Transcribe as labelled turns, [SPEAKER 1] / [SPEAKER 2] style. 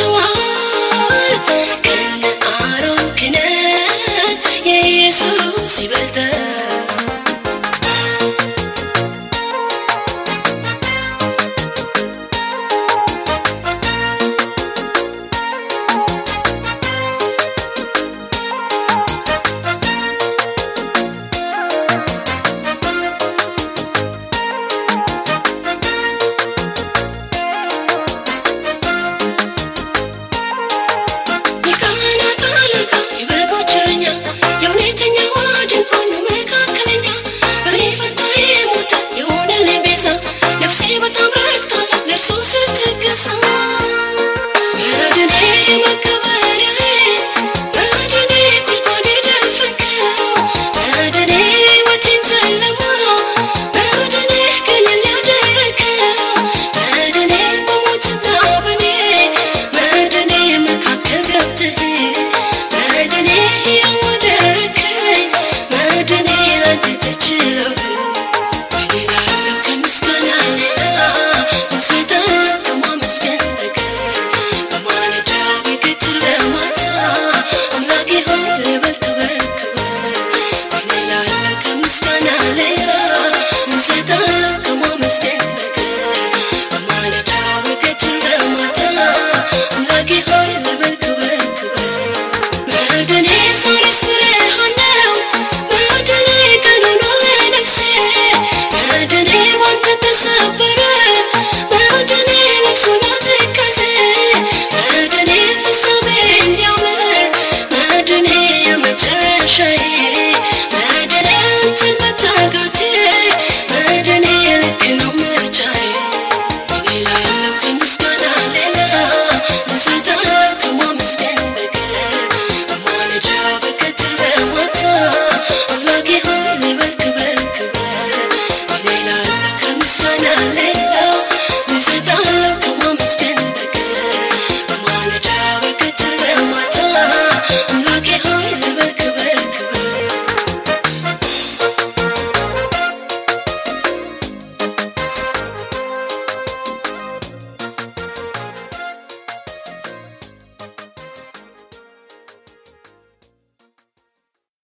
[SPEAKER 1] you